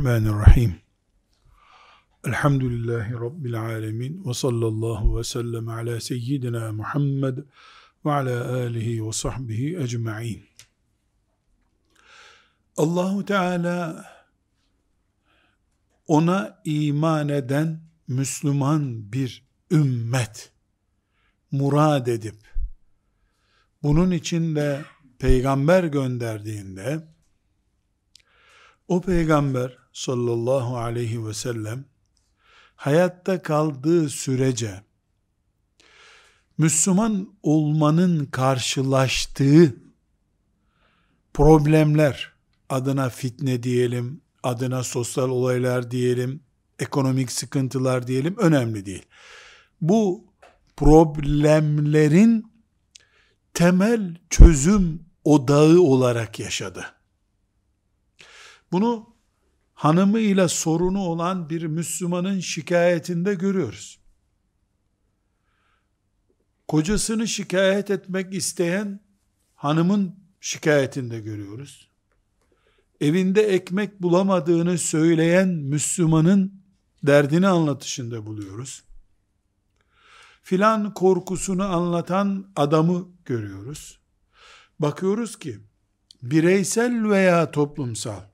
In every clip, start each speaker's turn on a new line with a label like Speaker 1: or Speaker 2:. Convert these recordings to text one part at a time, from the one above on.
Speaker 1: Bismillahirrahmanirrahim. Elhamdülillahi Rabbil alemin. Ve sallallahu ve sellem ala seyyidina Muhammed ve ala alihi ve sahbihi ecma'in. Allahu Teala ona iman eden Müslüman bir ümmet murad edip bunun için de peygamber gönderdiğinde o peygamber sallallahu aleyhi ve sellem hayatta kaldığı sürece Müslüman olmanın karşılaştığı problemler adına fitne diyelim, adına sosyal olaylar diyelim, ekonomik sıkıntılar diyelim önemli değil. Bu problemlerin temel çözüm odağı olarak yaşadı. Bunu hanımıyla sorunu olan bir Müslümanın şikayetinde görüyoruz. Kocasını şikayet etmek isteyen hanımın şikayetinde görüyoruz. Evinde ekmek bulamadığını söyleyen Müslümanın derdini anlatışında buluyoruz. Filan korkusunu anlatan adamı görüyoruz. Bakıyoruz ki bireysel veya toplumsal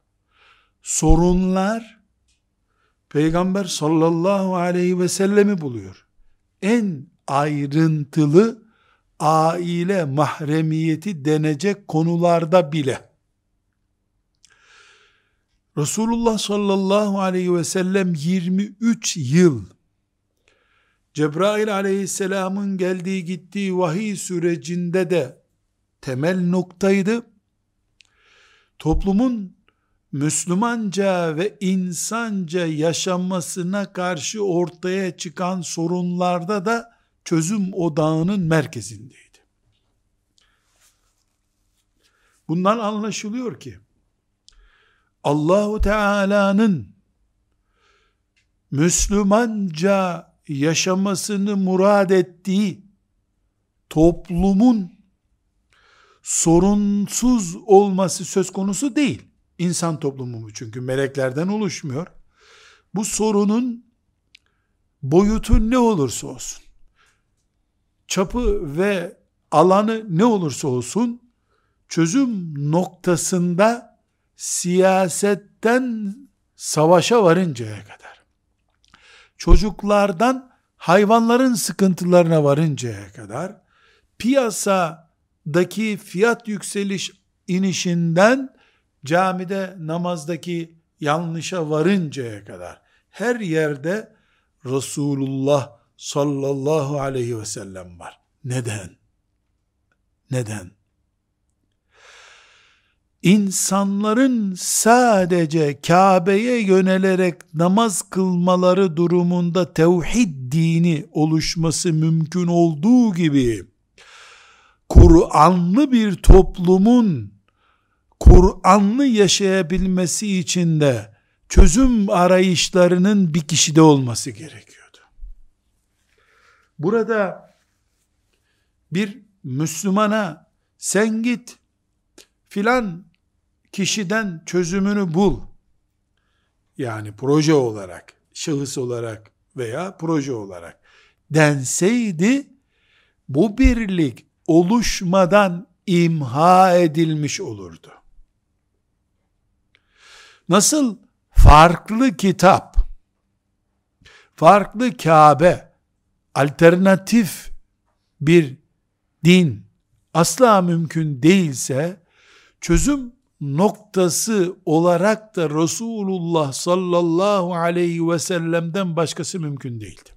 Speaker 1: sorunlar Peygamber sallallahu aleyhi ve sellemi buluyor. En ayrıntılı aile mahremiyeti denecek konularda bile. Resulullah sallallahu aleyhi ve sellem 23 yıl Cebrail aleyhisselamın geldiği gittiği vahiy sürecinde de temel noktaydı. Toplumun Müslümanca ve insanca yaşanmasına karşı ortaya çıkan sorunlarda da çözüm odağının merkezindeydi. Bundan anlaşılıyor ki Allahu Teala'nın Müslümanca yaşamasını murad ettiği toplumun sorunsuz olması söz konusu değil. İnsan toplumu mu? Çünkü meleklerden oluşmuyor. Bu sorunun boyutu ne olursa olsun, çapı ve alanı ne olursa olsun, çözüm noktasında siyasetten savaşa varıncaya kadar, çocuklardan hayvanların sıkıntılarına varıncaya kadar, piyasadaki fiyat yükseliş inişinden camide namazdaki yanlışa varıncaya kadar her yerde Resulullah sallallahu aleyhi ve sellem var. Neden? Neden? İnsanların sadece Kabe'ye yönelerek namaz kılmaları durumunda tevhid dini oluşması mümkün olduğu gibi Kur'anlı bir toplumun Kur'anlı yaşayabilmesi için de çözüm arayışlarının bir kişide olması gerekiyordu. Burada bir Müslümana sen git filan kişiden çözümünü bul. Yani proje olarak, şahıs olarak veya proje olarak denseydi bu birlik oluşmadan imha edilmiş olurdu. Nasıl farklı kitap, farklı Kabe, alternatif bir din asla mümkün değilse, çözüm noktası olarak da Resulullah sallallahu aleyhi ve sellem'den başkası mümkün değildi.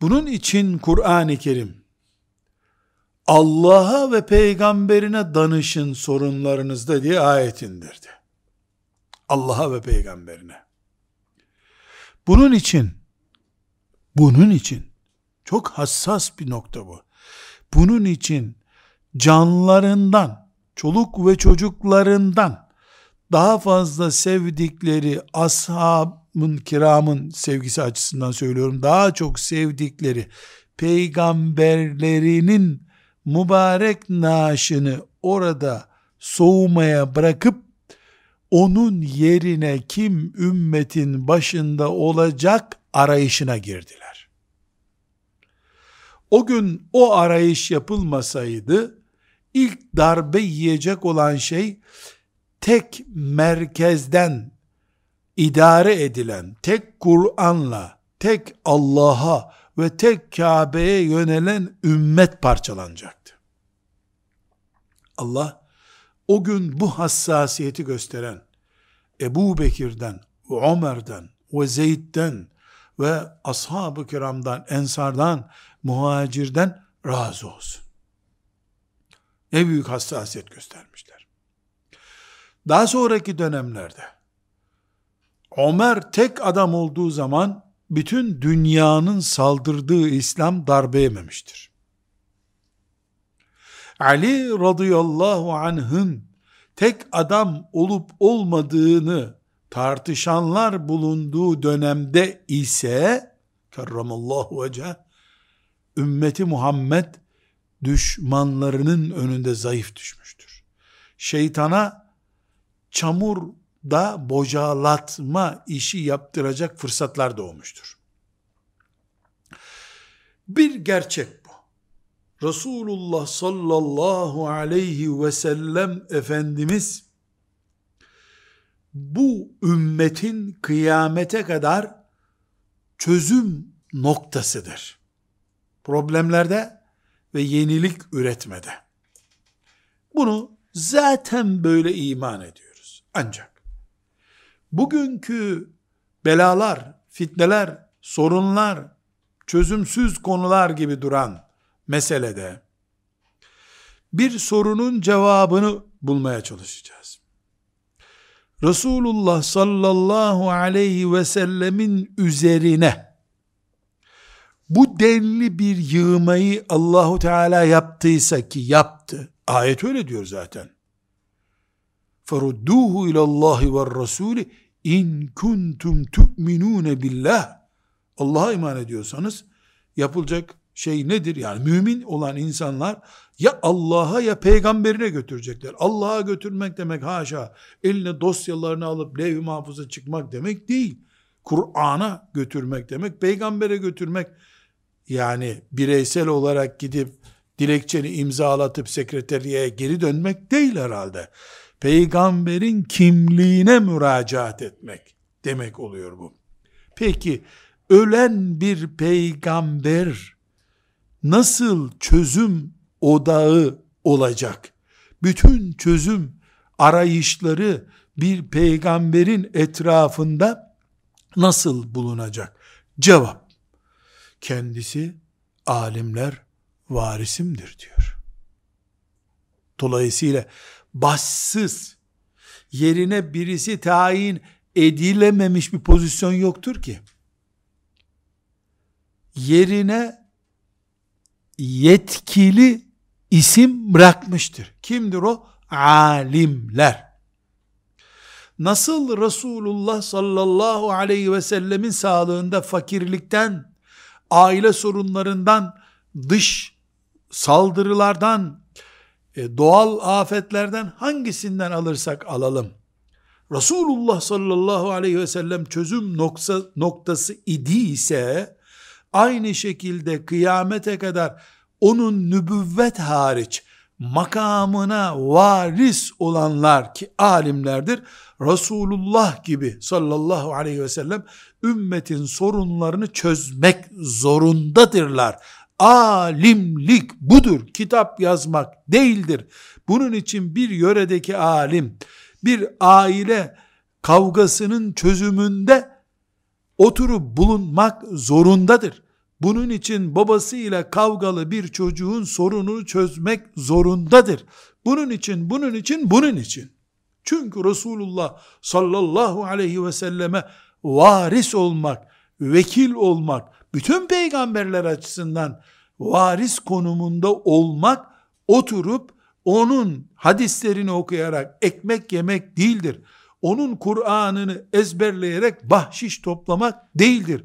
Speaker 1: Bunun için Kur'an-ı Kerim Allah'a ve peygamberine danışın sorunlarınızda diye ayet indirdi. Allah'a ve peygamberine. Bunun için, bunun için, çok hassas bir nokta bu. Bunun için canlarından, çoluk ve çocuklarından daha fazla sevdikleri ashabın kiramın sevgisi açısından söylüyorum. Daha çok sevdikleri peygamberlerinin mübarek naaşını orada soğumaya bırakıp onun yerine kim ümmetin başında olacak arayışına girdiler. O gün o arayış yapılmasaydı ilk darbe yiyecek olan şey tek merkezden idare edilen, tek Kur'an'la, tek Allah'a ve tek Kabe'ye yönelen ümmet parçalanacaktı. Allah o gün bu hassasiyeti gösteren Ebu Bekir'den, Ömer'den ve Zeyd'den ve ashab-ı kiramdan, ensardan, muhacirden razı olsun. Ne büyük hassasiyet göstermişler. Daha sonraki dönemlerde Ömer tek adam olduğu zaman bütün dünyanın saldırdığı İslam darbe yememiştir. Ali radıyallahu anh'ın tek adam olup olmadığını tartışanlar bulunduğu dönemde ise kerramallahu veceh ümmeti Muhammed düşmanlarının önünde zayıf düşmüştür. Şeytana çamurda bocalatma işi yaptıracak fırsatlar doğmuştur. Bir gerçek Resulullah sallallahu aleyhi ve sellem Efendimiz bu ümmetin kıyamete kadar çözüm noktasıdır. Problemlerde ve yenilik üretmede. Bunu zaten böyle iman ediyoruz. Ancak bugünkü belalar, fitneler, sorunlar, çözümsüz konular gibi duran meselede bir sorunun cevabını bulmaya çalışacağız. Resulullah sallallahu aleyhi ve sellemin üzerine bu denli bir yığmayı Allahu Teala yaptıysa ki yaptı. Ayet öyle diyor zaten. Ferudduhu ilallahi ve rasuli in kuntum tu'minune billah. Allah'a iman ediyorsanız yapılacak şey nedir? Yani mümin olan insanlar ya Allah'a ya peygamberine götürecekler. Allah'a götürmek demek haşa eline dosyalarını alıp levh-i mahfuza çıkmak demek değil. Kur'an'a götürmek demek, peygambere götürmek yani bireysel olarak gidip dilekçeni imzalatıp sekreteriye geri dönmek değil herhalde. Peygamberin kimliğine müracaat etmek demek oluyor bu. Peki ölen bir peygamber nasıl çözüm odağı olacak? Bütün çözüm arayışları bir peygamberin etrafında nasıl bulunacak? Cevap, kendisi alimler varisimdir diyor. Dolayısıyla bassız, yerine birisi tayin edilememiş bir pozisyon yoktur ki. Yerine yetkili isim bırakmıştır. Kimdir o? Alimler. Nasıl Resulullah sallallahu aleyhi ve sellemin sağlığında fakirlikten, aile sorunlarından, dış saldırılardan, e, doğal afetlerden hangisinden alırsak alalım. Resulullah sallallahu aleyhi ve sellem çözüm nokta, noktası idiyse aynı şekilde kıyamete kadar onun nübüvvet hariç makamına varis olanlar ki alimlerdir. Resulullah gibi sallallahu aleyhi ve sellem ümmetin sorunlarını çözmek zorundadırlar. Alimlik budur. Kitap yazmak değildir. Bunun için bir yöredeki alim, bir aile kavgasının çözümünde oturup bulunmak zorundadır. Bunun için babasıyla kavgalı bir çocuğun sorununu çözmek zorundadır. Bunun için, bunun için, bunun için. Çünkü Resulullah sallallahu aleyhi ve selleme varis olmak, vekil olmak, bütün peygamberler açısından varis konumunda olmak, oturup onun hadislerini okuyarak ekmek yemek değildir. Onun Kur'an'ını ezberleyerek bahşiş toplamak değildir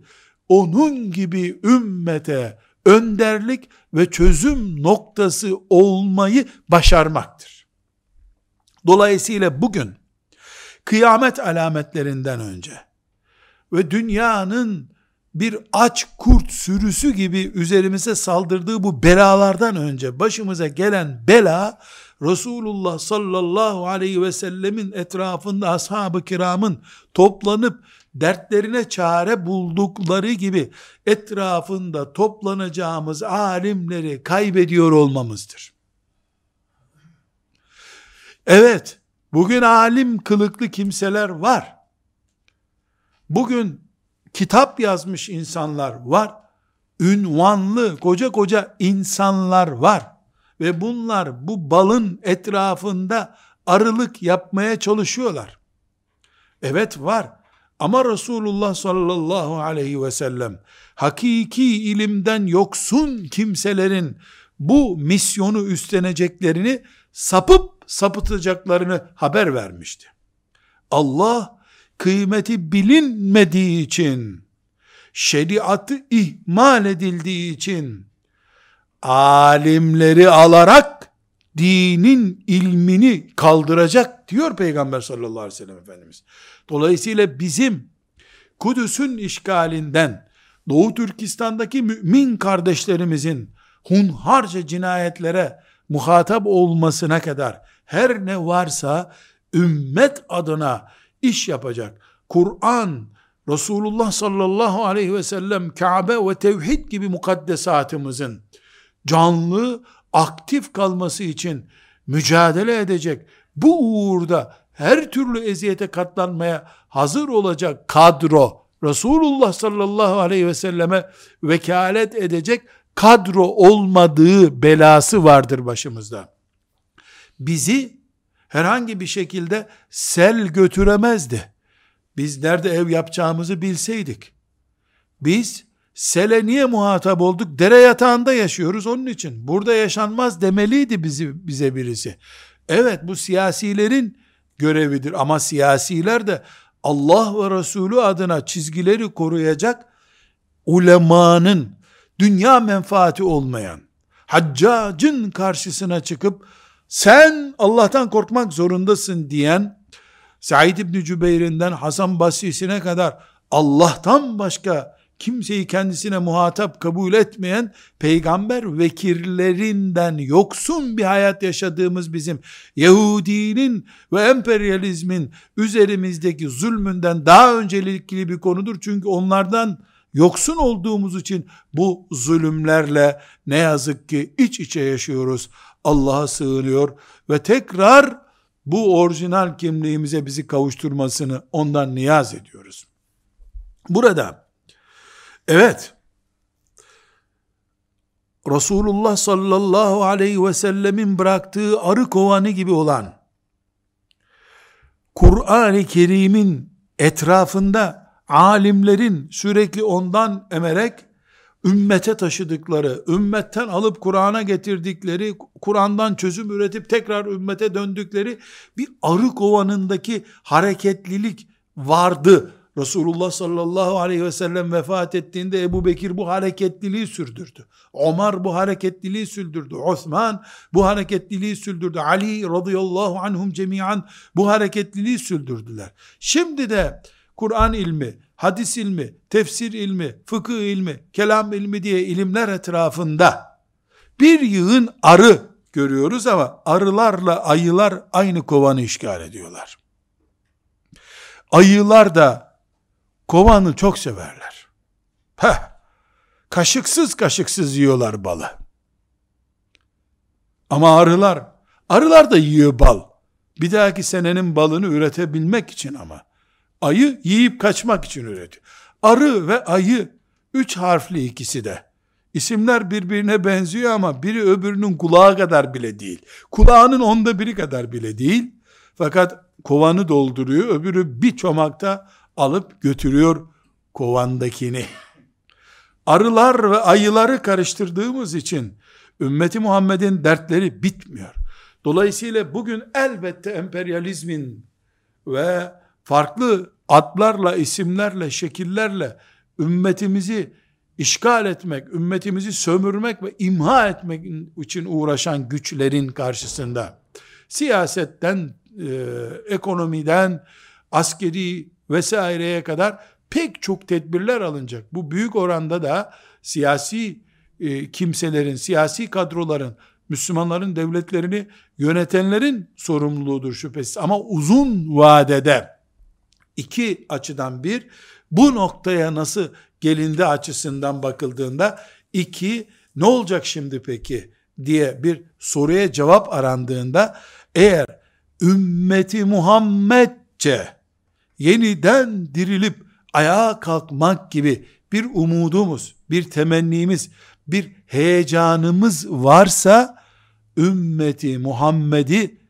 Speaker 1: onun gibi ümmete önderlik ve çözüm noktası olmayı başarmaktır. Dolayısıyla bugün kıyamet alametlerinden önce ve dünyanın bir aç kurt sürüsü gibi üzerimize saldırdığı bu belalardan önce başımıza gelen bela Resulullah sallallahu aleyhi ve sellemin etrafında ashab-ı kiramın toplanıp dertlerine çare buldukları gibi etrafında toplanacağımız alimleri kaybediyor olmamızdır. Evet, bugün alim kılıklı kimseler var. Bugün kitap yazmış insanlar var. Ünvanlı koca koca insanlar var. Ve bunlar bu balın etrafında arılık yapmaya çalışıyorlar. Evet var. Ama Resulullah sallallahu aleyhi ve sellem hakiki ilimden yoksun kimselerin bu misyonu üstleneceklerini sapıp sapıtacaklarını haber vermişti. Allah kıymeti bilinmediği için şeriatı ihmal edildiği için alimleri alarak dinin ilmini kaldıracak diyor Peygamber sallallahu aleyhi ve sellem Efendimiz. Dolayısıyla bizim Kudüs'ün işgalinden Doğu Türkistan'daki mümin kardeşlerimizin hunharca cinayetlere muhatap olmasına kadar her ne varsa ümmet adına iş yapacak. Kur'an, Resulullah sallallahu aleyhi ve sellem Kabe ve tevhid gibi mukaddesatımızın canlı, aktif kalması için mücadele edecek. Bu uğurda her türlü eziyete katlanmaya hazır olacak kadro, Resulullah sallallahu aleyhi ve selleme vekalet edecek kadro olmadığı belası vardır başımızda. Bizi herhangi bir şekilde sel götüremezdi. Biz nerede ev yapacağımızı bilseydik. Biz sele niye muhatap olduk? Dere yatağında yaşıyoruz onun için. Burada yaşanmaz demeliydi bizi, bize birisi. Evet bu siyasilerin görevidir ama siyasiler de Allah ve Resulü adına çizgileri koruyacak ulemanın dünya menfaati olmayan haccacın karşısına çıkıp sen Allah'tan korkmak zorundasın diyen Said İbni Cübeyr'inden Hasan Basri'sine kadar Allah'tan başka kimseyi kendisine muhatap kabul etmeyen peygamber vekillerinden yoksun bir hayat yaşadığımız bizim Yahudinin ve emperyalizmin üzerimizdeki zulmünden daha öncelikli bir konudur. Çünkü onlardan yoksun olduğumuz için bu zulümlerle ne yazık ki iç içe yaşıyoruz. Allah'a sığınıyor ve tekrar bu orijinal kimliğimize bizi kavuşturmasını ondan niyaz ediyoruz. Burada evet Resulullah sallallahu aleyhi ve sellemin bıraktığı arı kovanı gibi olan Kur'an-ı Kerim'in etrafında alimlerin sürekli ondan emerek ümmete taşıdıkları, ümmetten alıp Kur'an'a getirdikleri, Kur'an'dan çözüm üretip tekrar ümmete döndükleri bir arı kovanındaki hareketlilik vardı. Resulullah sallallahu aleyhi ve sellem vefat ettiğinde Ebu Bekir bu hareketliliği sürdürdü. Ömer bu hareketliliği sürdürdü. Osman bu hareketliliği sürdürdü. Ali radıyallahu anhum cemiyan bu hareketliliği sürdürdüler. Şimdi de Kur'an ilmi, hadis ilmi, tefsir ilmi, fıkıh ilmi, kelam ilmi diye ilimler etrafında bir yığın arı görüyoruz ama arılarla ayılar aynı kovanı işgal ediyorlar. Ayılar da kovanı çok severler. Heh, kaşıksız kaşıksız yiyorlar balı. Ama arılar, arılar da yiyor bal. Bir dahaki senenin balını üretebilmek için ama. Ayı yiyip kaçmak için üretiyor. Arı ve ayı üç harfli ikisi de. İsimler birbirine benziyor ama biri öbürünün kulağı kadar bile değil. Kulağının onda biri kadar bile değil. Fakat kovanı dolduruyor, öbürü bir çomakta alıp götürüyor kovandakini. Arılar ve ayıları karıştırdığımız için ümmeti Muhammed'in dertleri bitmiyor. Dolayısıyla bugün elbette emperyalizmin ve farklı adlarla, isimlerle, şekillerle ümmetimizi işgal etmek, ümmetimizi sömürmek ve imha etmek için uğraşan güçlerin karşısında siyasetten, e, ekonomiden, askeri vesaireye kadar pek çok tedbirler alınacak. Bu büyük oranda da siyasi e, kimselerin, siyasi kadroların, Müslümanların devletlerini yönetenlerin sorumluluğudur şüphesiz. Ama uzun vadede iki açıdan bir, bu noktaya nasıl gelindi açısından bakıldığında iki, ne olacak şimdi peki diye bir soruya cevap arandığında eğer ümmeti Muhammedce yeniden dirilip ayağa kalkmak gibi bir umudumuz, bir temennimiz, bir heyecanımız varsa ümmeti Muhammed'i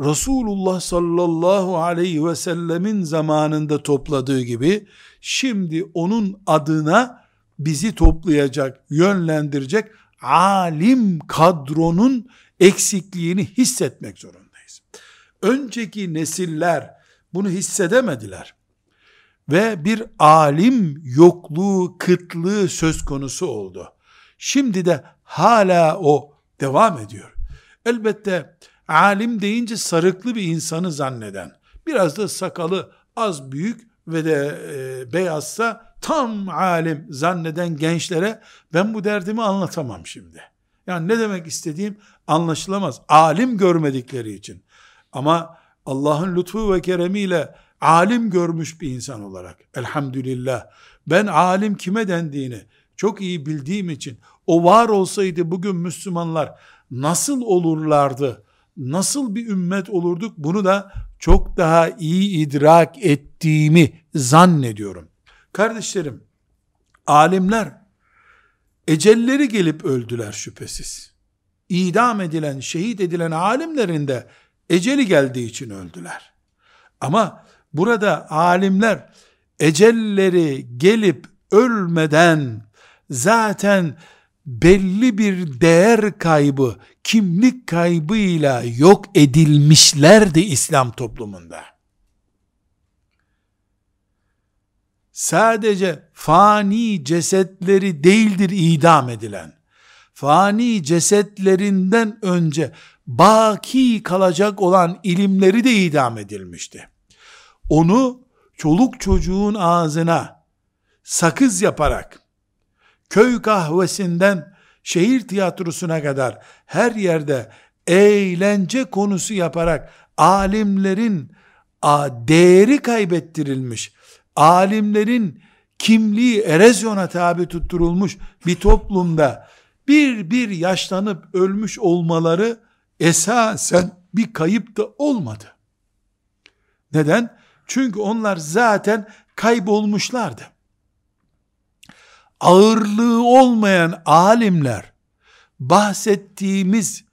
Speaker 1: Resulullah sallallahu aleyhi ve sellemin zamanında topladığı gibi şimdi onun adına bizi toplayacak, yönlendirecek alim kadronun eksikliğini hissetmek zorundayız. Önceki nesiller bunu hissedemediler. Ve bir alim yokluğu, kıtlığı söz konusu oldu. Şimdi de hala o devam ediyor. Elbette alim deyince sarıklı bir insanı zanneden, biraz da sakalı az büyük ve de e, beyazsa tam alim zanneden gençlere ben bu derdimi anlatamam şimdi. Yani ne demek istediğim anlaşılamaz. Alim görmedikleri için. Ama Allah'ın lütfu ve keremiyle alim görmüş bir insan olarak elhamdülillah ben alim kime dendiğini çok iyi bildiğim için o var olsaydı bugün Müslümanlar nasıl olurlardı nasıl bir ümmet olurduk bunu da çok daha iyi idrak ettiğimi zannediyorum. Kardeşlerim, alimler ecelleri gelip öldüler şüphesiz. İdam edilen, şehit edilen alimlerin de eceli geldiği için öldüler. Ama burada alimler ecelleri gelip ölmeden zaten belli bir değer kaybı, kimlik kaybıyla yok edilmişlerdi İslam toplumunda. Sadece fani cesetleri değildir idam edilen. Fani cesetlerinden önce baki kalacak olan ilimleri de idam edilmişti. Onu çoluk çocuğun ağzına sakız yaparak köy kahvesinden şehir tiyatrosuna kadar her yerde eğlence konusu yaparak alimlerin değeri kaybettirilmiş, alimlerin kimliği erozyona tabi tutturulmuş bir toplumda bir bir yaşlanıp ölmüş olmaları esasen bir kayıp da olmadı. Neden? Çünkü onlar zaten kaybolmuşlardı ağırlığı olmayan alimler bahsettiğimiz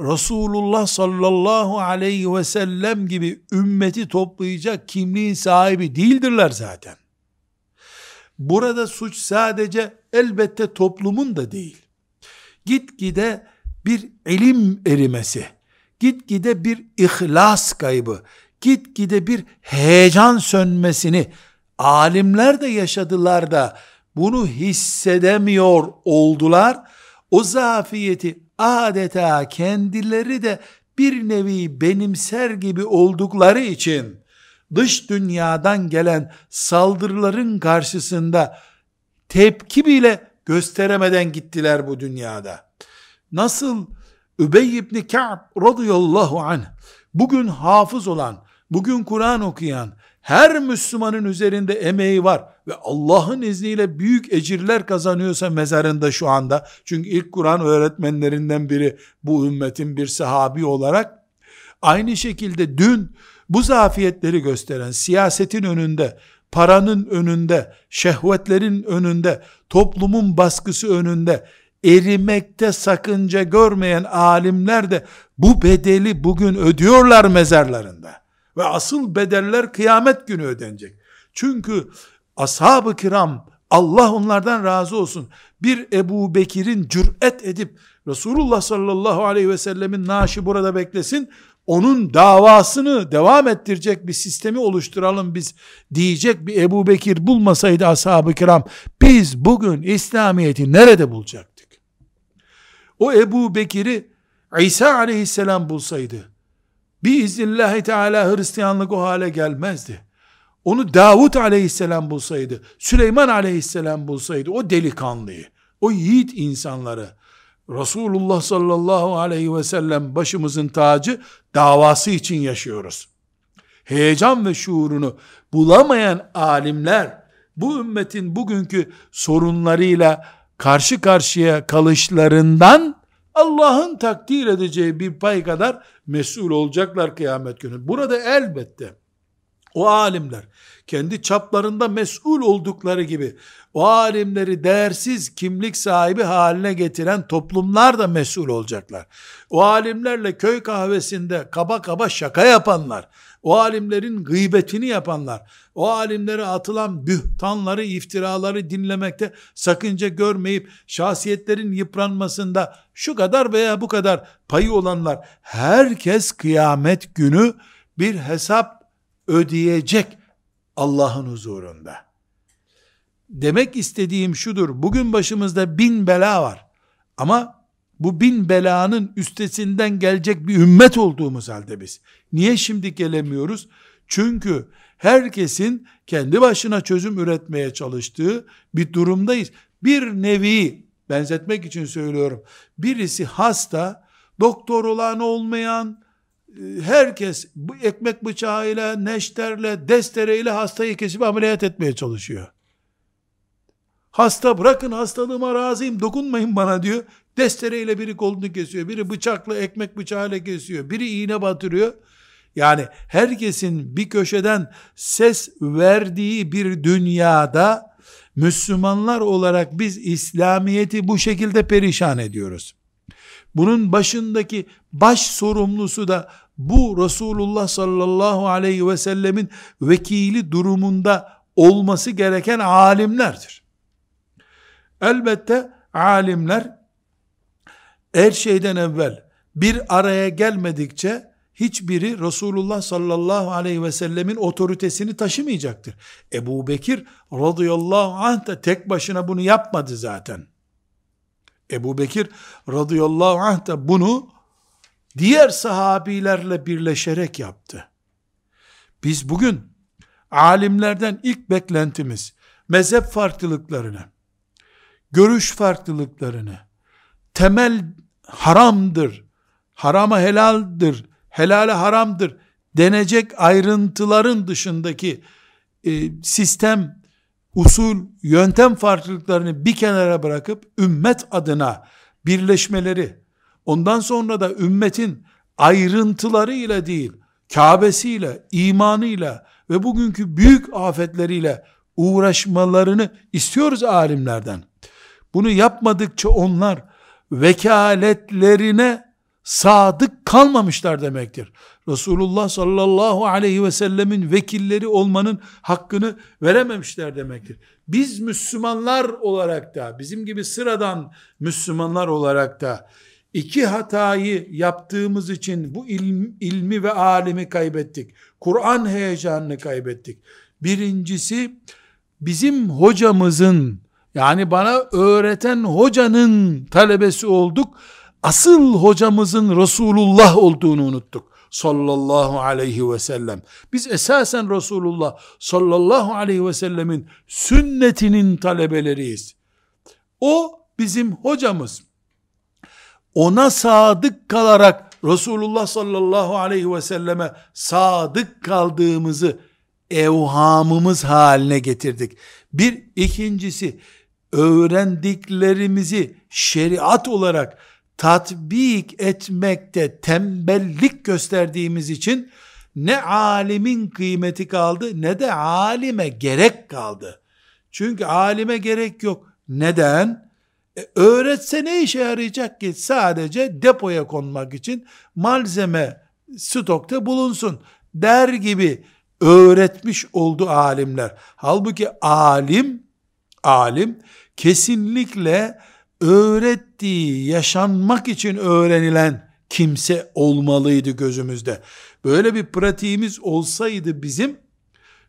Speaker 1: Resulullah sallallahu aleyhi ve sellem gibi ümmeti toplayacak kimliğin sahibi değildirler zaten. Burada suç sadece elbette toplumun da değil. Gitgide bir ilim erimesi, gitgide bir ihlas kaybı, gitgide bir heyecan sönmesini alimler de yaşadılar da bunu hissedemiyor oldular. O zafiyeti adeta kendileri de bir nevi benimser gibi oldukları için dış dünyadan gelen saldırıların karşısında tepki bile gösteremeden gittiler bu dünyada. Nasıl? Übey ibn Ka'b radıyallahu anh. Bugün hafız olan, bugün Kur'an okuyan, her Müslümanın üzerinde emeği var ve Allah'ın izniyle büyük ecirler kazanıyorsa mezarında şu anda çünkü ilk Kur'an öğretmenlerinden biri bu ümmetin bir sahabi olarak aynı şekilde dün bu zafiyetleri gösteren siyasetin önünde paranın önünde, şehvetlerin önünde, toplumun baskısı önünde erimekte sakınca görmeyen alimler de bu bedeli bugün ödüyorlar mezarlarında. Ve asıl bedeller kıyamet günü ödenecek. Çünkü ashab-ı kiram Allah onlardan razı olsun. Bir Ebu Bekir'in cüret edip Resulullah sallallahu aleyhi ve sellemin naaşı burada beklesin. Onun davasını devam ettirecek bir sistemi oluşturalım biz diyecek bir Ebu Bekir bulmasaydı ashab-ı kiram biz bugün İslamiyet'i nerede bulacaktık? O Ebu Bekir'i İsa aleyhisselam bulsaydı biiznillahü teala Hristiyanlık o hale gelmezdi. onu Davut aleyhisselam bulsaydı, Süleyman aleyhisselam bulsaydı, o delikanlıyı, o yiğit insanları, Resulullah sallallahu aleyhi ve sellem başımızın tacı davası için yaşıyoruz. Heyecan ve şuurunu bulamayan alimler, bu ümmetin bugünkü sorunlarıyla karşı karşıya kalışlarından Allah'ın takdir edeceği bir pay kadar mesul olacaklar kıyamet günü. Burada elbette o alimler kendi çaplarında mesul oldukları gibi o alimleri değersiz kimlik sahibi haline getiren toplumlar da mesul olacaklar. O alimlerle köy kahvesinde kaba kaba şaka yapanlar, o alimlerin gıybetini yapanlar, o alimlere atılan bühtanları, iftiraları dinlemekte sakınca görmeyip şahsiyetlerin yıpranmasında şu kadar veya bu kadar payı olanlar, herkes kıyamet günü bir hesap ödeyecek Allah'ın huzurunda. Demek istediğim şudur, bugün başımızda bin bela var. Ama bu bin belanın üstesinden gelecek bir ümmet olduğumuz halde biz. Niye şimdi gelemiyoruz? Çünkü herkesin kendi başına çözüm üretmeye çalıştığı bir durumdayız. Bir nevi benzetmek için söylüyorum. Birisi hasta, doktor olan olmayan, herkes bu ekmek bıçağıyla, neşterle, destereyle hastayı kesip ameliyat etmeye çalışıyor. Hasta bırakın hastalığıma razıyım dokunmayın bana diyor. Destereyle biri kolunu kesiyor. Biri bıçakla ekmek bıçağıyla kesiyor. Biri iğne batırıyor. Yani herkesin bir köşeden ses verdiği bir dünyada Müslümanlar olarak biz İslamiyet'i bu şekilde perişan ediyoruz. Bunun başındaki baş sorumlusu da bu Resulullah sallallahu aleyhi ve sellemin vekili durumunda olması gereken alimlerdir. Elbette alimler her şeyden evvel bir araya gelmedikçe hiçbiri Resulullah sallallahu aleyhi ve sellemin otoritesini taşımayacaktır. Ebu Bekir radıyallahu anh da tek başına bunu yapmadı zaten. Ebu Bekir radıyallahu anh da bunu diğer sahabilerle birleşerek yaptı. Biz bugün alimlerden ilk beklentimiz mezhep farklılıklarını, görüş farklılıklarını, temel haramdır, harama helaldir, helale haramdır denecek ayrıntıların dışındaki e, sistem, usul, yöntem farklılıklarını bir kenara bırakıp ümmet adına birleşmeleri, ondan sonra da ümmetin ayrıntılarıyla değil, Kabe'siyle, imanıyla ve bugünkü büyük afetleriyle uğraşmalarını istiyoruz alimlerden. Bunu yapmadıkça onlar vekaletlerine sadık kalmamışlar demektir. Resulullah sallallahu aleyhi ve sellemin vekilleri olmanın hakkını verememişler demektir. Biz Müslümanlar olarak da, bizim gibi sıradan Müslümanlar olarak da iki hatayı yaptığımız için bu ilm, ilmi ve alimi kaybettik. Kur'an heyecanını kaybettik. Birincisi bizim hocamızın yani bana öğreten hocanın talebesi olduk. Asıl hocamızın Resulullah olduğunu unuttuk. Sallallahu aleyhi ve sellem. Biz esasen Resulullah sallallahu aleyhi ve sellemin sünnetinin talebeleriyiz. O bizim hocamız. Ona sadık kalarak Resulullah sallallahu aleyhi ve selleme sadık kaldığımızı evhamımız haline getirdik. Bir ikincisi öğrendiklerimizi şeriat olarak tatbik etmekte tembellik gösterdiğimiz için ne alimin kıymeti kaldı ne de alime gerek kaldı. Çünkü alime gerek yok. Neden? E, öğretse ne işe yarayacak ki? Sadece depoya konmak için malzeme stokta bulunsun der gibi öğretmiş oldu alimler. Halbuki alim, alim kesinlikle öğrettiği yaşanmak için öğrenilen kimse olmalıydı gözümüzde. Böyle bir pratiğimiz olsaydı bizim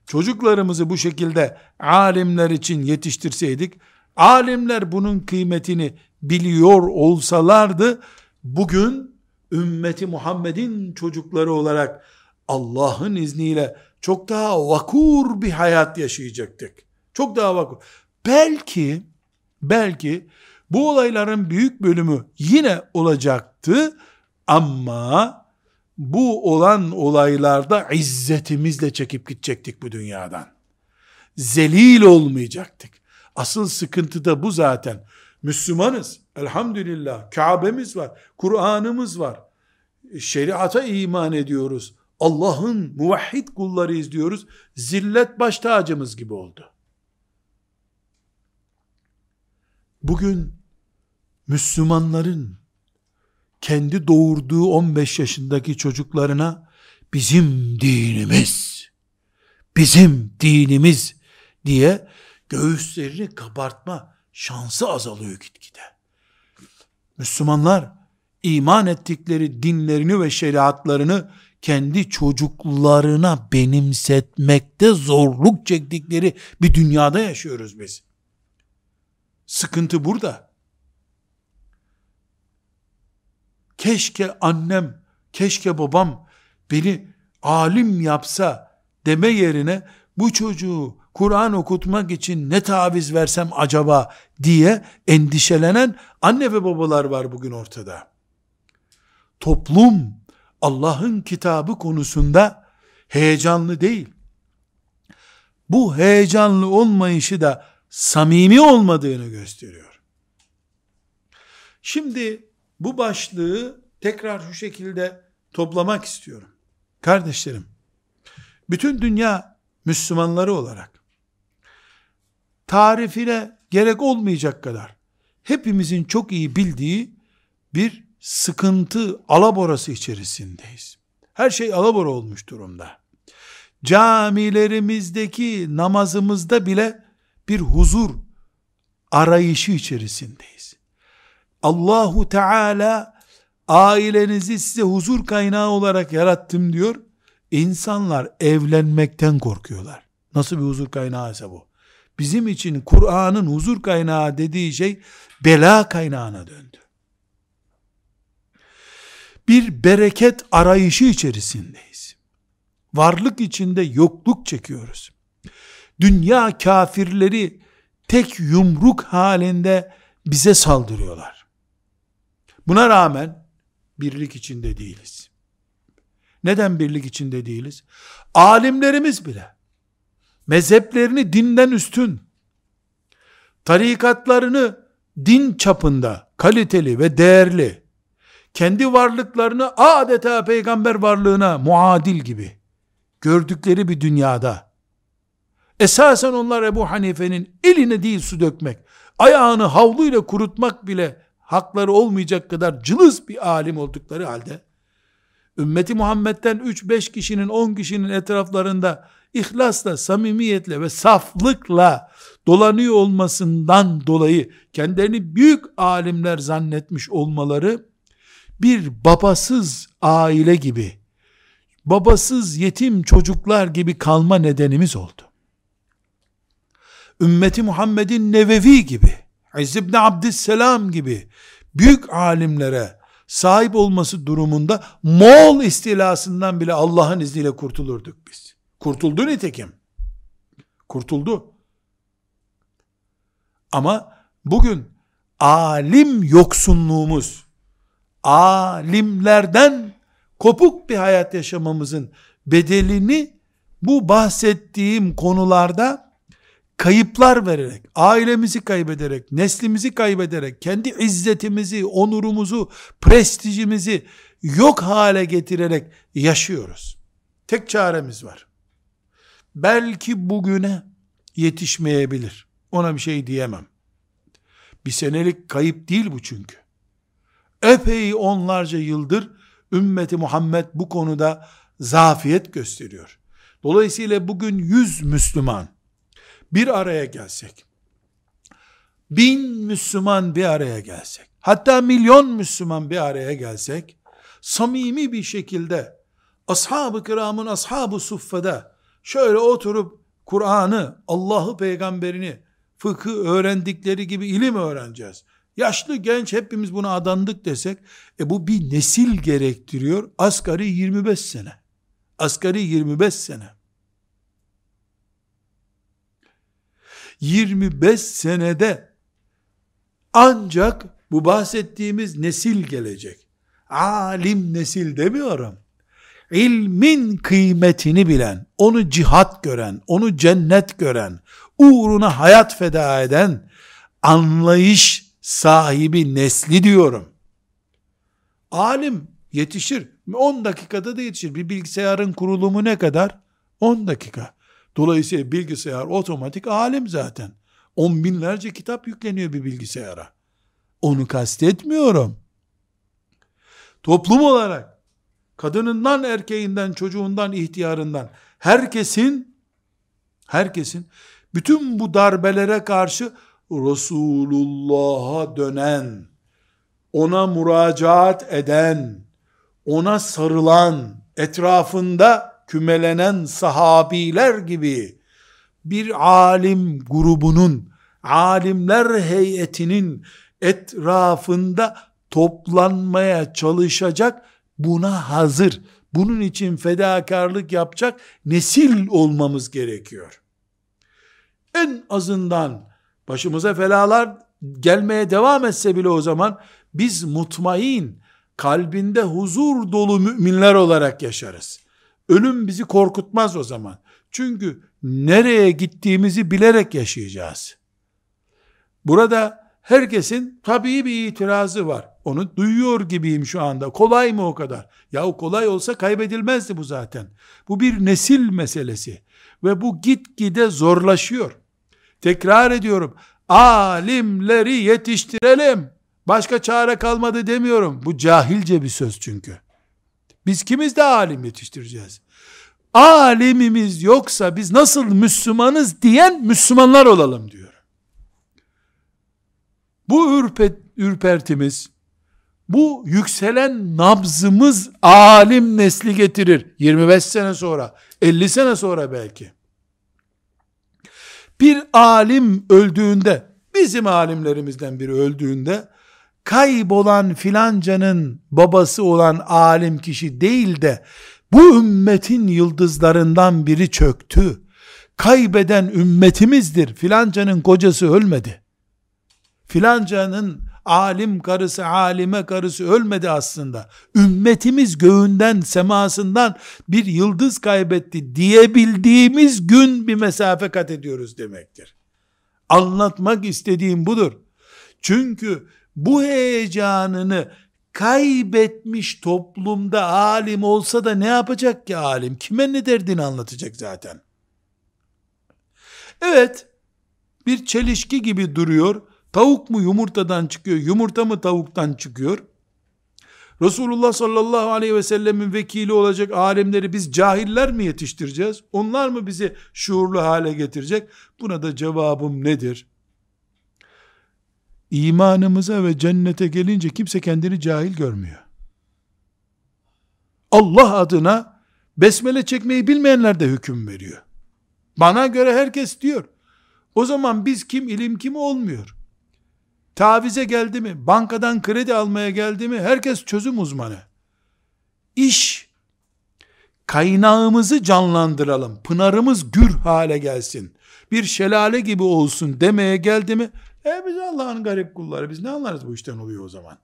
Speaker 1: çocuklarımızı bu şekilde alimler için yetiştirseydik, alimler bunun kıymetini biliyor olsalardı, bugün ümmeti Muhammed'in çocukları olarak Allah'ın izniyle çok daha vakur bir hayat yaşayacaktık. Çok daha vakur. Belki, belki bu olayların büyük bölümü yine olacaktı ama bu olan olaylarda izzetimizle çekip gidecektik bu dünyadan. Zelil olmayacaktık. Asıl sıkıntı da bu zaten. Müslümanız. Elhamdülillah. Kabe'miz var. Kur'an'ımız var. Şeriata iman ediyoruz. Allah'ın muvahhid kulları diyoruz. Zillet baş tacımız gibi oldu. Bugün Müslümanların kendi doğurduğu 15 yaşındaki çocuklarına bizim dinimiz, bizim dinimiz diye göğüslerini kabartma şansı azalıyor gitgide. Müslümanlar iman ettikleri dinlerini ve şeriatlarını kendi çocuklarına benimsetmekte zorluk çektikleri bir dünyada yaşıyoruz biz. Sıkıntı burada. Keşke annem, keşke babam beni alim yapsa deme yerine bu çocuğu Kur'an okutmak için ne taviz versem acaba diye endişelenen anne ve babalar var bugün ortada. Toplum Allah'ın kitabı konusunda heyecanlı değil. Bu heyecanlı olmayışı da samimi olmadığını gösteriyor. Şimdi bu başlığı tekrar şu şekilde toplamak istiyorum. Kardeşlerim, bütün dünya Müslümanları olarak tarifine gerek olmayacak kadar hepimizin çok iyi bildiği bir sıkıntı alaborası içerisindeyiz. Her şey alabora olmuş durumda. Camilerimizdeki namazımızda bile bir huzur arayışı içerisindeyiz. Allahu Teala ailenizi size huzur kaynağı olarak yarattım diyor. İnsanlar evlenmekten korkuyorlar. Nasıl bir huzur kaynağı ise bu. Bizim için Kur'an'ın huzur kaynağı dediği şey bela kaynağına döndü. Bir bereket arayışı içerisindeyiz. Varlık içinde yokluk çekiyoruz. Dünya kafirleri tek yumruk halinde bize saldırıyorlar. Buna rağmen birlik içinde değiliz. Neden birlik içinde değiliz? Alimlerimiz bile mezheplerini dinden üstün, tarikatlarını din çapında kaliteli ve değerli, kendi varlıklarını adeta peygamber varlığına muadil gibi gördükleri bir dünyada, esasen onlar Ebu Hanife'nin eline değil su dökmek, ayağını havluyla kurutmak bile hakları olmayacak kadar cılız bir alim oldukları halde, ümmeti Muhammed'den 3-5 kişinin 10 kişinin etraflarında ihlasla, samimiyetle ve saflıkla dolanıyor olmasından dolayı kendilerini büyük alimler zannetmiş olmaları bir babasız aile gibi babasız yetim çocuklar gibi kalma nedenimiz oldu. Ümmeti Muhammed'in Nevevi gibi, İzz ibn Abdüsselam gibi büyük alimlere sahip olması durumunda Moğol istilasından bile Allah'ın izniyle kurtulurduk biz. Kurtuldu nitekim. Kurtuldu. Ama bugün alim yoksunluğumuz, alimlerden kopuk bir hayat yaşamamızın bedelini bu bahsettiğim konularda kayıplar vererek, ailemizi kaybederek, neslimizi kaybederek, kendi izzetimizi, onurumuzu, prestijimizi yok hale getirerek yaşıyoruz. Tek çaremiz var. Belki bugüne yetişmeyebilir. Ona bir şey diyemem. Bir senelik kayıp değil bu çünkü. Epey onlarca yıldır ümmeti Muhammed bu konuda zafiyet gösteriyor. Dolayısıyla bugün yüz Müslüman bir araya gelsek, bin Müslüman bir araya gelsek, hatta milyon Müslüman bir araya gelsek, samimi bir şekilde ashab-ı kiramın ashab-ı suffada şöyle oturup Kur'an'ı, Allah'ı, peygamberini, fıkı öğrendikleri gibi ilim öğreneceğiz. Yaşlı genç hepimiz buna adandık desek, e bu bir nesil gerektiriyor. Asgari 25 sene. Asgari 25 sene. 25 senede ancak bu bahsettiğimiz nesil gelecek. Alim nesil demiyorum. İlmin kıymetini bilen, onu cihat gören, onu cennet gören, uğruna hayat feda eden, anlayış sahibi nesli diyorum. Alim yetişir. 10 dakikada da yetişir. Bir bilgisayarın kurulumu ne kadar? 10 dakika. Dolayısıyla bilgisayar otomatik alim zaten. On binlerce kitap yükleniyor bir bilgisayara. Onu kastetmiyorum. Toplum olarak kadınından, erkeğinden, çocuğundan, ihtiyarından herkesin herkesin bütün bu darbelere karşı Resulullah'a dönen, ona müracaat eden, ona sarılan, etrafında kümelenen sahabiler gibi bir alim grubunun, alimler heyetinin etrafında toplanmaya çalışacak, buna hazır, bunun için fedakarlık yapacak nesil olmamız gerekiyor. En azından başımıza felalar gelmeye devam etse bile o zaman biz mutmain, kalbinde huzur dolu müminler olarak yaşarız. Ölüm bizi korkutmaz o zaman. Çünkü nereye gittiğimizi bilerek yaşayacağız. Burada herkesin tabii bir itirazı var. Onu duyuyor gibiyim şu anda. Kolay mı o kadar? Yahu kolay olsa kaybedilmezdi bu zaten. Bu bir nesil meselesi. Ve bu gitgide zorlaşıyor. Tekrar ediyorum. Alimleri yetiştirelim. Başka çare kalmadı demiyorum. Bu cahilce bir söz çünkü. Biz kimiz de alim yetiştireceğiz? Alimimiz yoksa biz nasıl Müslümanız diyen Müslümanlar olalım diyor. Bu ürpet, ürpertimiz, bu yükselen nabzımız alim nesli getirir. 25 sene sonra, 50 sene sonra belki. Bir alim öldüğünde, bizim alimlerimizden biri öldüğünde, kaybolan filancanın babası olan alim kişi değil de, bu ümmetin yıldızlarından biri çöktü. Kaybeden ümmetimizdir. Filancanın kocası ölmedi. Filancanın alim karısı, alime karısı ölmedi aslında. Ümmetimiz göğünden, semasından bir yıldız kaybetti diyebildiğimiz gün bir mesafe kat ediyoruz demektir. Anlatmak istediğim budur. Çünkü bu heyecanını kaybetmiş toplumda alim olsa da ne yapacak ki alim? Kime ne derdini anlatacak zaten? Evet, bir çelişki gibi duruyor. Tavuk mu yumurtadan çıkıyor, yumurta mı tavuktan çıkıyor? Resulullah sallallahu aleyhi ve sellemin vekili olacak alimleri biz cahiller mi yetiştireceğiz? Onlar mı bizi şuurlu hale getirecek? Buna da cevabım nedir? İmanımıza ve cennete gelince kimse kendini cahil görmüyor. Allah adına besmele çekmeyi bilmeyenler de hüküm veriyor. Bana göre herkes diyor. O zaman biz kim ilim kim olmuyor. Tavize geldi mi, bankadan kredi almaya geldi mi herkes çözüm uzmanı. İş kaynağımızı canlandıralım. Pınarımız gür hale gelsin. Bir şelale gibi olsun demeye geldi mi e biz Allah'ın garip kulları biz ne anlarız bu işten oluyor o zaman.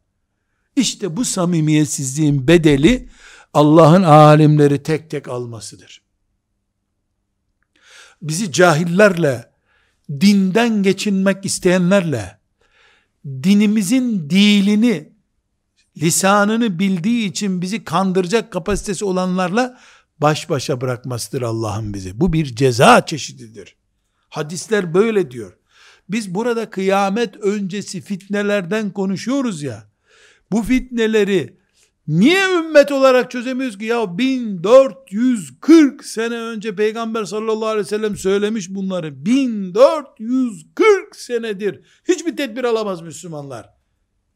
Speaker 1: İşte bu samimiyetsizliğin bedeli Allah'ın alimleri tek tek almasıdır. Bizi cahillerle, dinden geçinmek isteyenlerle, dinimizin dilini, lisanını bildiği için bizi kandıracak kapasitesi olanlarla baş başa bırakmasıdır Allah'ın bizi. Bu bir ceza çeşididir. Hadisler böyle diyor. Biz burada kıyamet öncesi fitnelerden konuşuyoruz ya. Bu fitneleri niye ümmet olarak çözemiyoruz ki? Ya 1440 sene önce Peygamber sallallahu aleyhi ve sellem söylemiş bunları. 1440 senedir hiçbir tedbir alamaz Müslümanlar.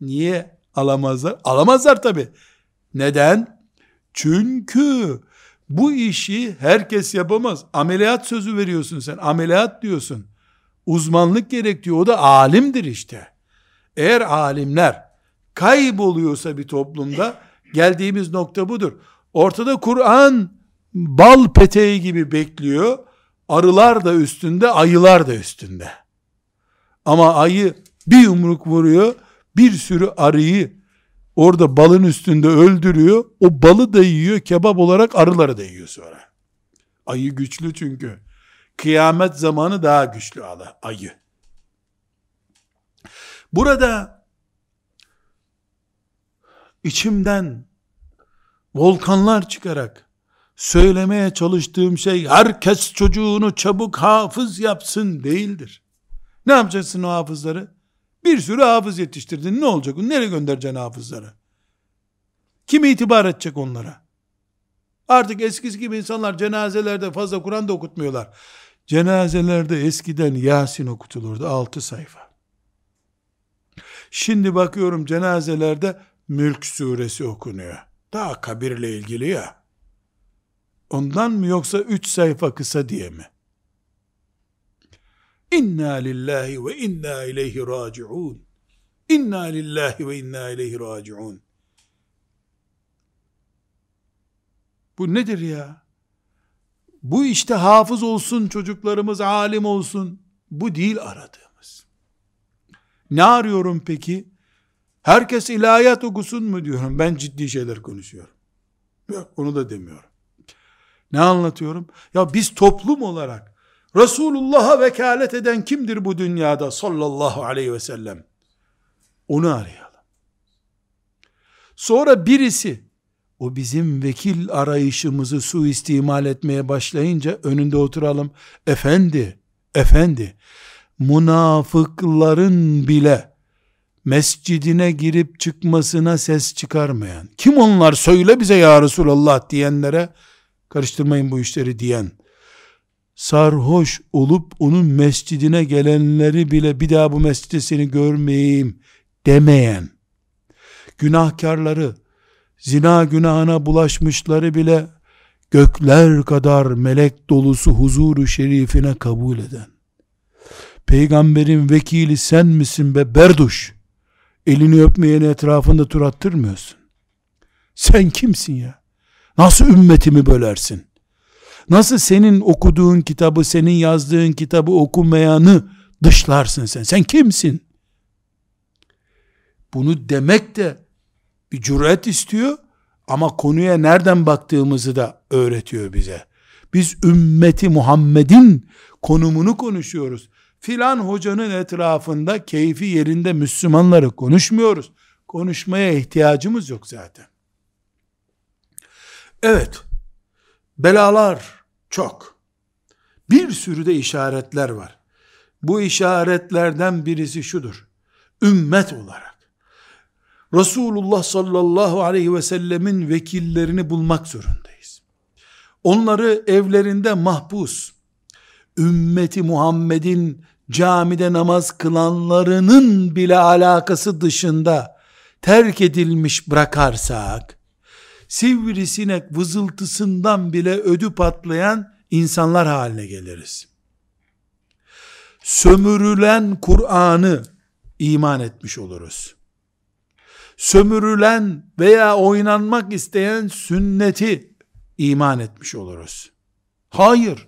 Speaker 1: Niye alamazlar? Alamazlar tabi. Neden? Çünkü bu işi herkes yapamaz. Ameliyat sözü veriyorsun sen. Ameliyat diyorsun uzmanlık gerekiyor. O da alimdir işte. Eğer alimler kayboluyorsa bir toplumda geldiğimiz nokta budur. Ortada Kur'an bal peteği gibi bekliyor. Arılar da üstünde, ayılar da üstünde. Ama ayı bir yumruk vuruyor, bir sürü arıyı orada balın üstünde öldürüyor. O balı da yiyor, kebap olarak arıları da yiyor sonra. Ayı güçlü çünkü. Kıyamet zamanı daha güçlü ayı. Burada içimden volkanlar çıkarak söylemeye çalıştığım şey herkes çocuğunu çabuk hafız yapsın değildir. Ne yapacaksın o hafızları? Bir sürü hafız yetiştirdin. Ne olacak? Nereye göndereceksin hafızları? Kim itibar edecek onlara? Artık eskisi gibi insanlar cenazelerde fazla Kur'an da okutmuyorlar. Cenazelerde eskiden Yasin okutulurdu. Altı sayfa. Şimdi bakıyorum cenazelerde Mülk suresi okunuyor. Daha kabirle ilgili ya. Ondan mı yoksa üç sayfa kısa diye mi? İnna lillahi ve inna ileyhi raciun. İnna lillahi ve inna ileyhi raciun. Bu nedir ya? Bu işte hafız olsun çocuklarımız, alim olsun. Bu değil aradığımız. Ne arıyorum peki? Herkes ilahiyat okusun mu diyorum. Ben ciddi şeyler konuşuyorum. Yok onu da demiyorum. Ne anlatıyorum? Ya biz toplum olarak Resulullah'a vekalet eden kimdir bu dünyada sallallahu aleyhi ve sellem? Onu arayalım. Sonra birisi o bizim vekil arayışımızı suistimal etmeye başlayınca önünde oturalım. Efendi, efendi, münafıkların bile mescidine girip çıkmasına ses çıkarmayan, kim onlar söyle bize ya Resulallah diyenlere, karıştırmayın bu işleri diyen, sarhoş olup onun mescidine gelenleri bile bir daha bu mescide seni görmeyeyim demeyen, günahkarları, zina günahına bulaşmışları bile gökler kadar melek dolusu huzuru şerifine kabul eden, peygamberin vekili sen misin be berduş, elini öpmeyeni etrafında tur attırmıyorsun. Sen kimsin ya? Nasıl ümmetimi bölersin? Nasıl senin okuduğun kitabı, senin yazdığın kitabı okumayanı dışlarsın sen? Sen kimsin? Bunu demek de bir cüret istiyor ama konuya nereden baktığımızı da öğretiyor bize. Biz ümmeti Muhammed'in konumunu konuşuyoruz. Filan hocanın etrafında keyfi yerinde Müslümanları konuşmuyoruz. Konuşmaya ihtiyacımız yok zaten. Evet, belalar çok. Bir sürü de işaretler var. Bu işaretlerden birisi şudur. Ümmet olarak Resulullah sallallahu aleyhi ve sellemin vekillerini bulmak zorundayız. Onları evlerinde mahpus, ümmeti Muhammed'in camide namaz kılanlarının bile alakası dışında terk edilmiş bırakarsak, sivrisinek vızıltısından bile ödü patlayan insanlar haline geliriz. Sömürülen Kur'an'ı iman etmiş oluruz. Sömürülen veya oynanmak isteyen sünneti iman etmiş oluruz. Hayır.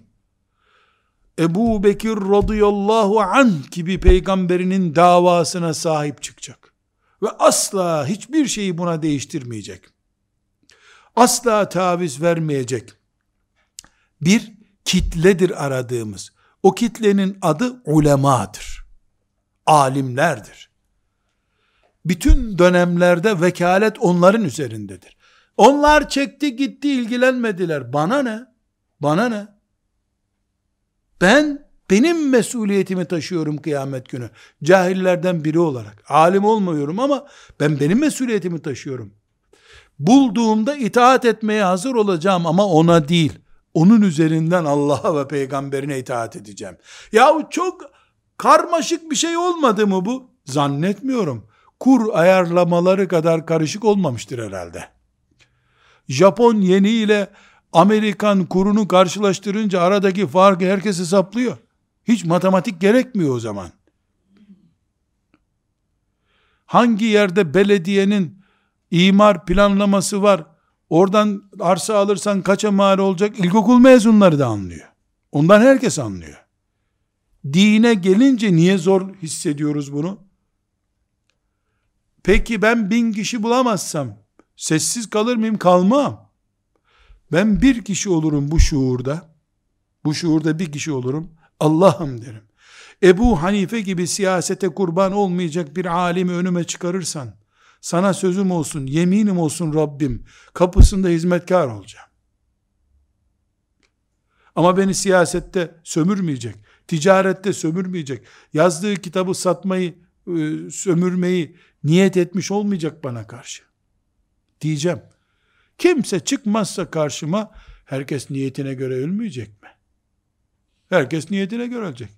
Speaker 1: Ebu Bekir radıyallahu anh gibi peygamberinin davasına sahip çıkacak. Ve asla hiçbir şeyi buna değiştirmeyecek. Asla taviz vermeyecek. Bir kitledir aradığımız. O kitlenin adı ulemadır. Alimlerdir. Bütün dönemlerde vekalet onların üzerindedir. Onlar çekti gitti ilgilenmediler. Bana ne? Bana ne? Ben benim mesuliyetimi taşıyorum kıyamet günü. Cahillerden biri olarak. Alim olmuyorum ama ben benim mesuliyetimi taşıyorum. Bulduğumda itaat etmeye hazır olacağım ama ona değil. Onun üzerinden Allah'a ve peygamberine itaat edeceğim. Yahu çok karmaşık bir şey olmadı mı bu? Zannetmiyorum. Kur ayarlamaları kadar karışık olmamıştır herhalde. Japon yeni ile Amerikan kurunu karşılaştırınca aradaki farkı herkes hesaplıyor. Hiç matematik gerekmiyor o zaman. Hangi yerde belediyenin imar planlaması var, oradan arsa alırsan kaça mal olacak, ilkokul mezunları da anlıyor. Ondan herkes anlıyor. Dine gelince niye zor hissediyoruz bunu? Peki ben bin kişi bulamazsam sessiz kalır mıyım? Kalmam. Ben bir kişi olurum bu şuurda. Bu şuurda bir kişi olurum. Allah'ım derim. Ebu Hanife gibi siyasete kurban olmayacak bir alimi önüme çıkarırsan, sana sözüm olsun, yeminim olsun Rabbim, kapısında hizmetkar olacağım. Ama beni siyasette sömürmeyecek, ticarette sömürmeyecek, yazdığı kitabı satmayı, e, sömürmeyi niyet etmiş olmayacak bana karşı. Diyeceğim. Kimse çıkmazsa karşıma, herkes niyetine göre ölmeyecek mi? Herkes niyetine göre ölecek.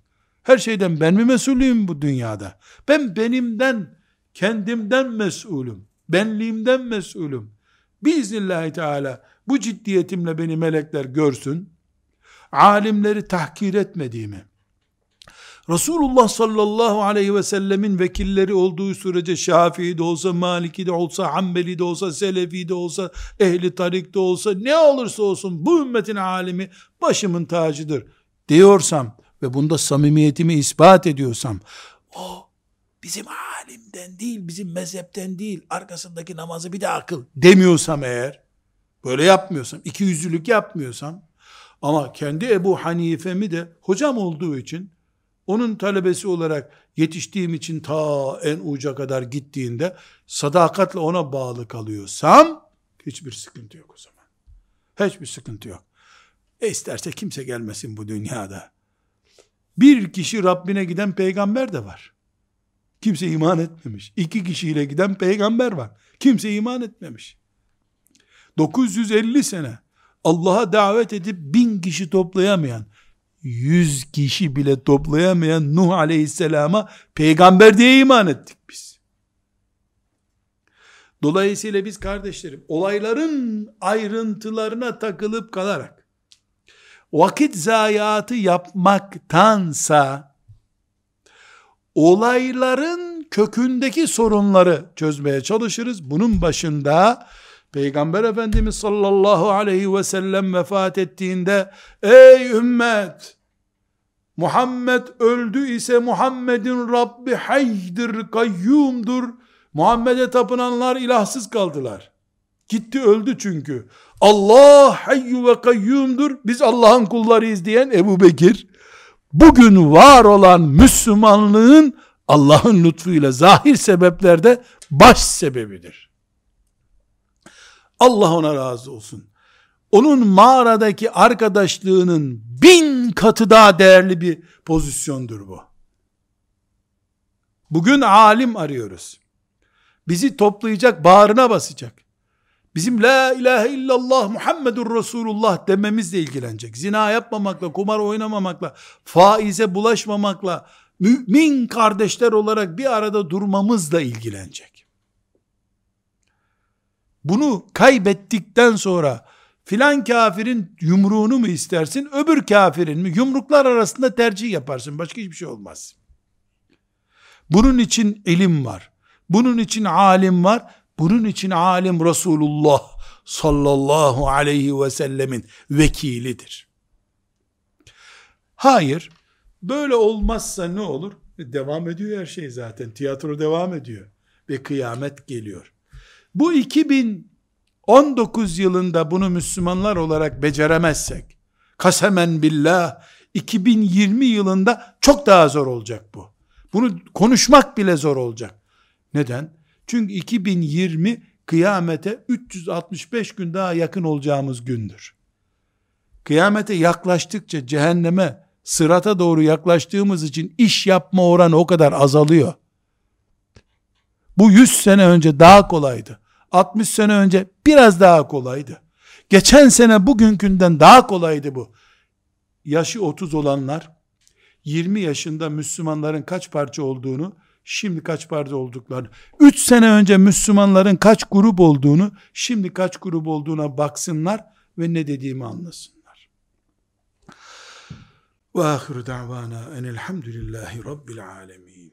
Speaker 1: Her şeyden ben mi mesulüyüm bu dünyada? Ben benimden, kendimden mesulüm. Benliğimden mesulüm. Biiznillahü teala bu ciddiyetimle beni melekler görsün. Alimleri tahkir etmediğimi, Resulullah sallallahu aleyhi ve sellemin vekilleri olduğu sürece Şafii de olsa, Maliki de olsa, Hanbeli de olsa, Selefi de olsa, Ehli Tarik de olsa, ne olursa olsun bu ümmetin alimi başımın tacıdır diyorsam ve bunda samimiyetimi ispat ediyorsam, o bizim alimden değil, bizim mezhepten değil, arkasındaki namazı bir de akıl demiyorsam eğer, böyle yapmıyorsam, iki yüzlülük yapmıyorsam, ama kendi Ebu Hanife'mi de hocam olduğu için, onun talebesi olarak yetiştiğim için ta en uca kadar gittiğinde, sadakatle ona bağlı kalıyorsam, hiçbir sıkıntı yok o zaman. Hiçbir sıkıntı yok. E isterse kimse gelmesin bu dünyada. Bir kişi Rabbine giden peygamber de var. Kimse iman etmemiş. İki kişiyle giden peygamber var. Kimse iman etmemiş. 950 sene Allah'a davet edip bin kişi toplayamayan, yüz kişi bile toplayamayan Nuh aleyhisselama peygamber diye iman ettik biz. Dolayısıyla biz kardeşlerim olayların ayrıntılarına takılıp kalarak vakit zayiatı yapmaktansa olayların kökündeki sorunları çözmeye çalışırız. Bunun başında Peygamber Efendimiz sallallahu aleyhi ve sellem vefat ettiğinde ey ümmet Muhammed öldü ise Muhammed'in Rabbi haydir, kayyumdur. Muhammed'e tapınanlar ilahsız kaldılar. Gitti öldü çünkü. Allah hayyu ve kayyumdur. Biz Allah'ın kullarıyız diyen Ebu Bekir, bugün var olan Müslümanlığın Allah'ın lütfuyla zahir sebeplerde baş sebebidir. Allah ona razı olsun. Onun mağaradaki arkadaşlığının bin katı daha değerli bir pozisyondur bu. Bugün alim arıyoruz. Bizi toplayacak, bağrına basacak bizim la ilahe illallah Muhammedur Resulullah dememizle ilgilenecek. Zina yapmamakla, kumar oynamamakla, faize bulaşmamakla, mümin kardeşler olarak bir arada durmamızla ilgilenecek. Bunu kaybettikten sonra filan kafirin yumruğunu mu istersin, öbür kafirin mi? Yumruklar arasında tercih yaparsın. Başka hiçbir şey olmaz. Bunun için ilim var. Bunun için alim var. Bunun için alim Resulullah sallallahu aleyhi ve sellemin vekilidir. Hayır, böyle olmazsa ne olur? Devam ediyor her şey zaten. Tiyatro devam ediyor. Ve kıyamet geliyor. Bu 2019 yılında bunu Müslümanlar olarak beceremezsek, kasemen billah, 2020 yılında çok daha zor olacak bu. Bunu konuşmak bile zor olacak. Neden? Çünkü 2020 kıyamete 365 gün daha yakın olacağımız gündür. Kıyamete yaklaştıkça cehenneme, sırata doğru yaklaştığımız için iş yapma oranı o kadar azalıyor. Bu 100 sene önce daha kolaydı. 60 sene önce biraz daha kolaydı. Geçen sene bugünkünden daha kolaydı bu. Yaşı 30 olanlar 20 yaşında Müslümanların kaç parça olduğunu şimdi kaç parça olduklarını, 3 sene önce Müslümanların kaç grup olduğunu, şimdi kaç grup olduğuna baksınlar ve ne dediğimi anlasınlar. Ve ahiru da'vana enelhamdülillahi rabbil alemin.